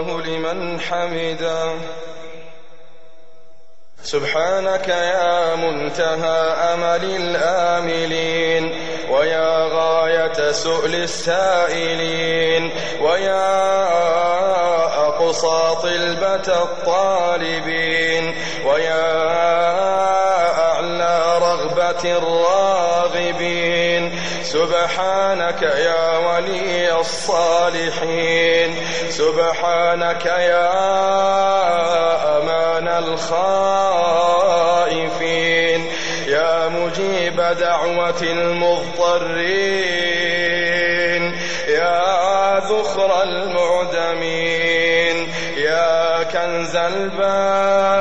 الله لمن حمده. سبحانك يا منتهى أمل الآملين ويا غاية سؤل السائلين ويا أقصى طلبة الطالبين ويا أعلى رغبة الراغبين. سبحانك يا ولي الصالحين. سبحانك يا أمان الخائفين. يا مجيب دعوة المضطرين. يا ذخر المعدمين. يا كنز البائسين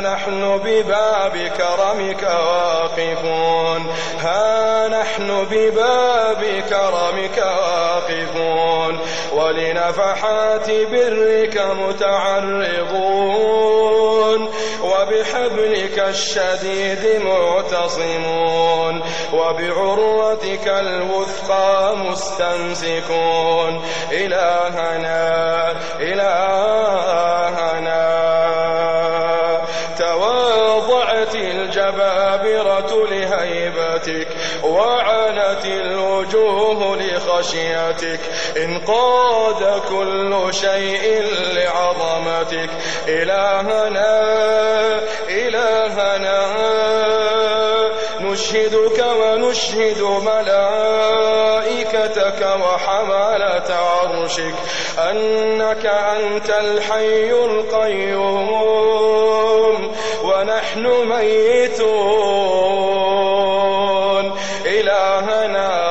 ها نحن بباب كرمك واقفون. ها نحن بباب كرمك واقفون. ولنفحات برك متعرضون. وبحبلك الشديد معتصمون. وبعروتك الوثقى مستمسكون. إلهنا إلهنا لخشيتك انقاد كل شيء لعظمتك. إلهنا إلهنا نشهدك ونشهد ملائكتك وحملة عرشك. أنك أنت الحي القيوم ونحن ميتون. إلهنا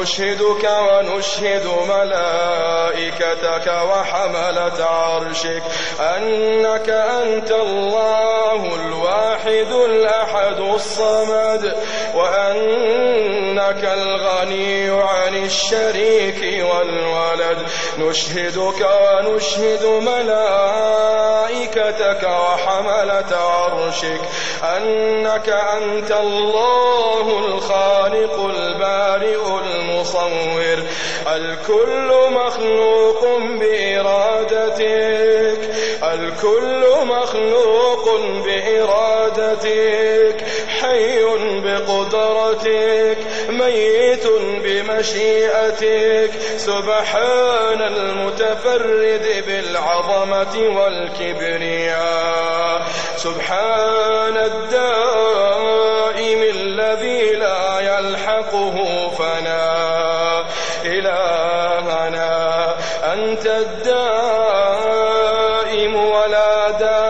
نشهدك ونشهد ملائكتك وحملة عرشك. أنك أنت الله الواحد الأحد الصمد. وأنك الغني عن الشريك والولد. نشهدك ونشهد ملائكتك وحملة عرشك. أنك أنت الله الخالق البارئ المصور الكل مخلوق بإرادتك. الكل مخلوق بإرادتك. حي بقدرتك. ميت بمشيئتك. سبحان المتفرد بالعظمة والكبرياء. سبحان الدائم الذي أنت الدائم ولا دائم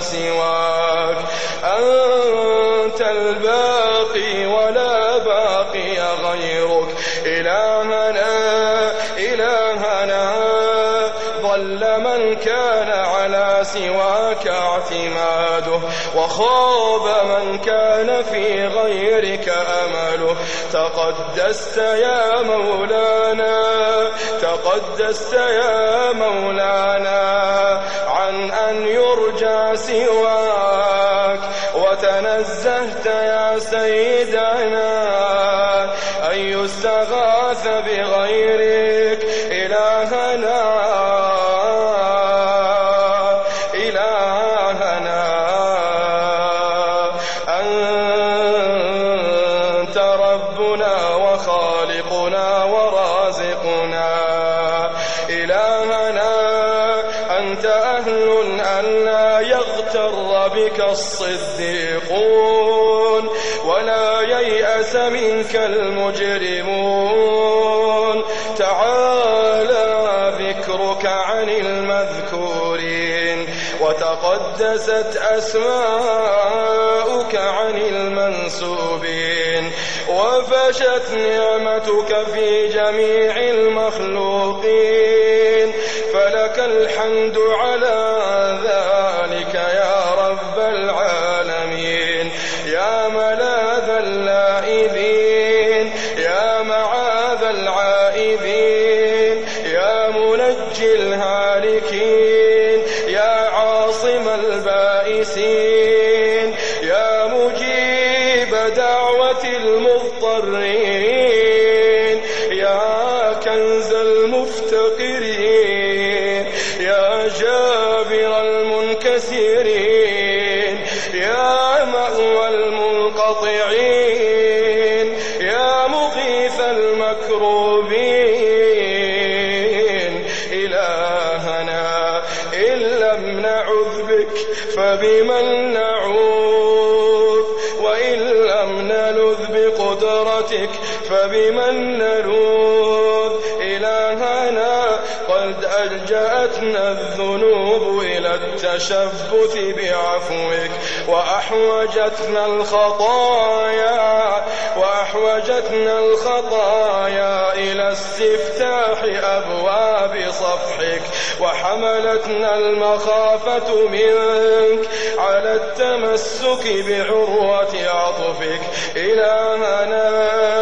سواك. أنت الباقي ولا باقي غيرك. إلهنا إلهنا ضل من كان اعتماده وخاب من كان في غيرك أمله. تقدست يا مولانا تقدست يا مولانا عن أن يرجى سواك. وتنزهت يا سيدنا أن يستغاث بغيرك. أهل أن لا يغتر بك الصديقون ولا ييأس منك المجرمون تعالى ذكرك عن المذكورين وتقدست أسماؤك عن المنسوبين وفشت نعمتك في جميع المخلوقين فلك الحمد على ذلك يا رب العالمين. يا ملاذ اللائذين يا معاذ العائذين يا منجي الهالكين. Hey. قد ألجأتنا الذنوب إلى التشبث بعفوك وأحوجتنا الخطايا وأحوجتنا الخطايا إلى استفتاح أبواب صفحك وحملتنا المخافة منك على التمسك بعروة عطفك. إلهنا إلهنا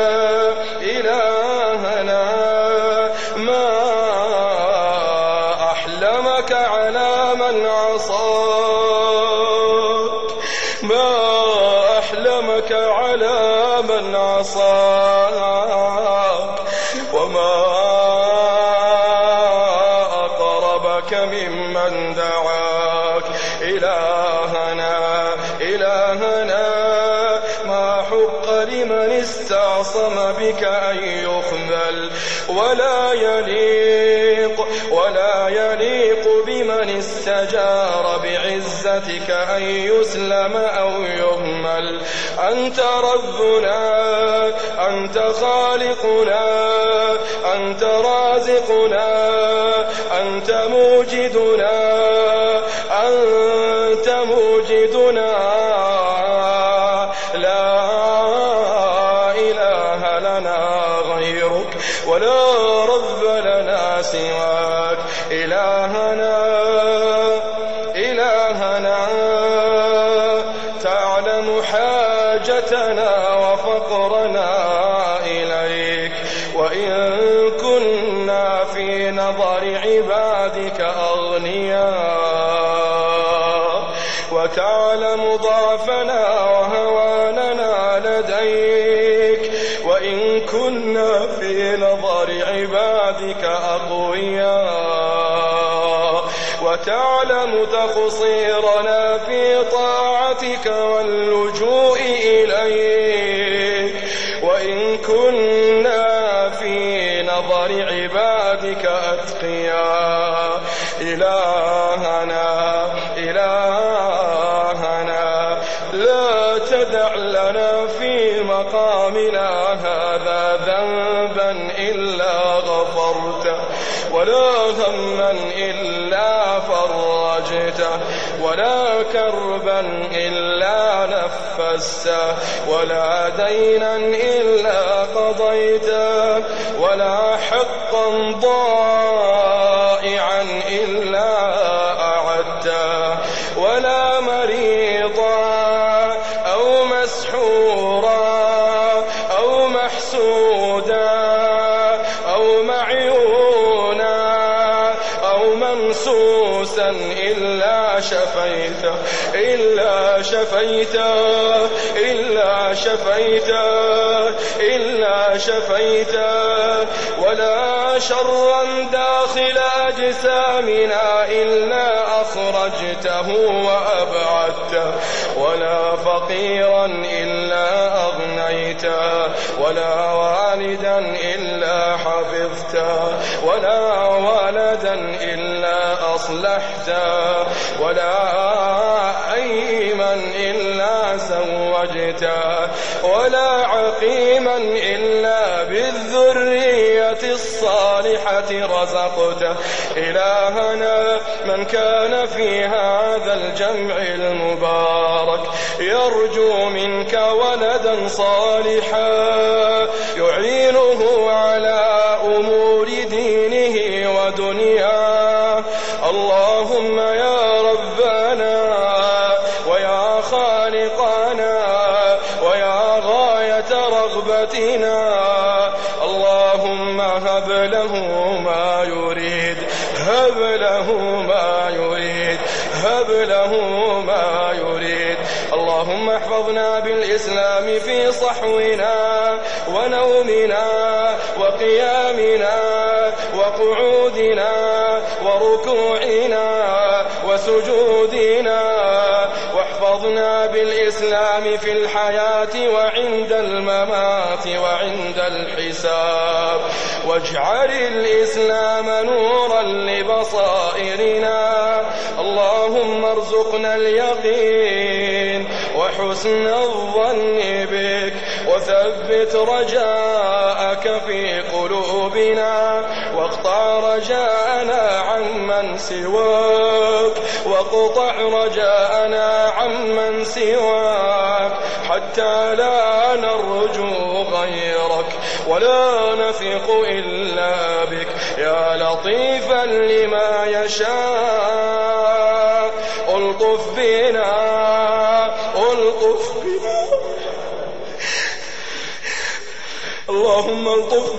أقربك ممن دعاك. إلهنا إلهنا ما حق لمن استعصم بك أن يخذل. ولا يليق ولا يليق بمن استجار بعزتك أن يسلم أو يهمل. أنت ربنا أنت خالقنا أنت رازقنا. أنت موجدنا أنت موجدنا. لا إله لنا غيرك ولا رب لنا سواك. وتعلم ضعفنا وهواننا لديك. وإن كنا في نظر عبادك أقوياء. وتعلم تقصيرنا فرجته ولا كربا إلا نفسته ولا دينا إلا قضيته ولا حقا ضائعا إلا أعدته ولا مريضا أو مسحورا أو محسودا شفيته إلا شفيته إلا شفيته ولا شرا داخل أجسامنا إلا أخرجته وأبعدته ولا فقيرا إلا أغنيته ولا والدا إلا حفظته ولا ولدا إلا أصلحته ولا أيما إلا زوجته ولا عقيما إلا بالذرية الصالحة رزقته إلهنا من كان في هذا الجمع المبارك يرجو منك ولدا صالحا يعينه على أمور دينه ودنياه اللهم اللهم احفظنا بالإسلام في صحونا ونومنا وقيامنا وقعودنا وركوعنا وسجودنا واحفظنا بالإسلام في الحياة وعند الممات وعند الحساب واجعل الإسلام نورا لبصائرنا اللهم ارزقنا اليقين وحسن الظن بك. وثبت رجاءك في قلوبنا. واقطع رجاءنا عمن سواك. واقطع رجاءنا عمن سواك. حتى لا نرجو غيرك. ولا نثق إلا بك. يا لطيفا لما يشاء. ألطف بنا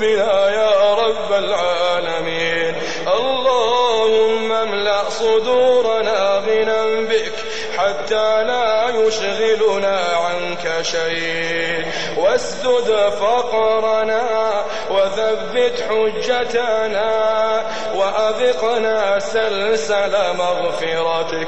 بنا يا رب العالمين. اللهم املأ صدورنا غنى بك حتى لا يشغلنا عنك شيء. واسدد فقرنا وثبت حجتنا وأذقنا سلسل مغفرتك.